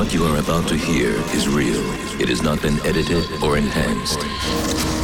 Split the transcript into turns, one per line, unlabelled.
What you are about to hear is real. It has not been edited or enhanced.